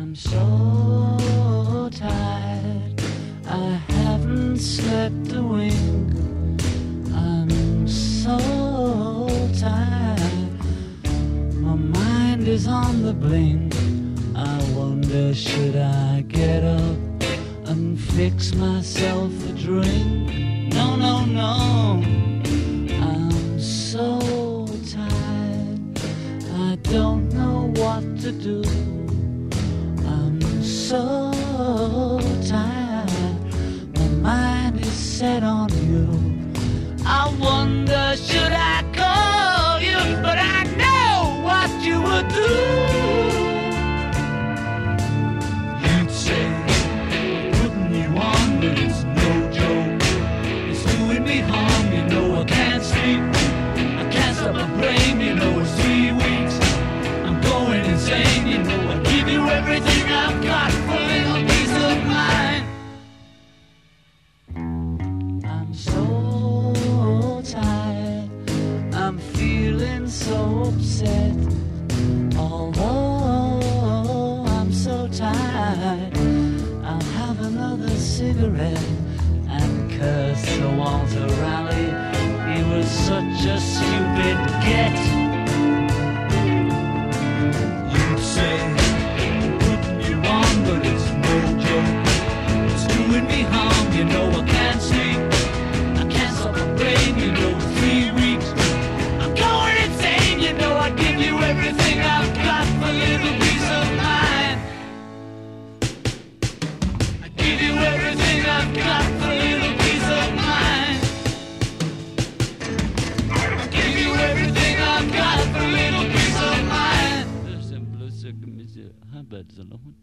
I'm so tired. I haven't slept a wink. I'm so tired. My mind is on the blink. I wonder should I get up and fix myself a drink? No, no, no. I'm so tired. I don't know what to do. So tired. My mind is set on so tired, I'm feeling so upset. Although I'm so tired, I'll have another cigarette and curse the Walter Raleigh. He was such a stupid get. Sırkımızı haber zalahun.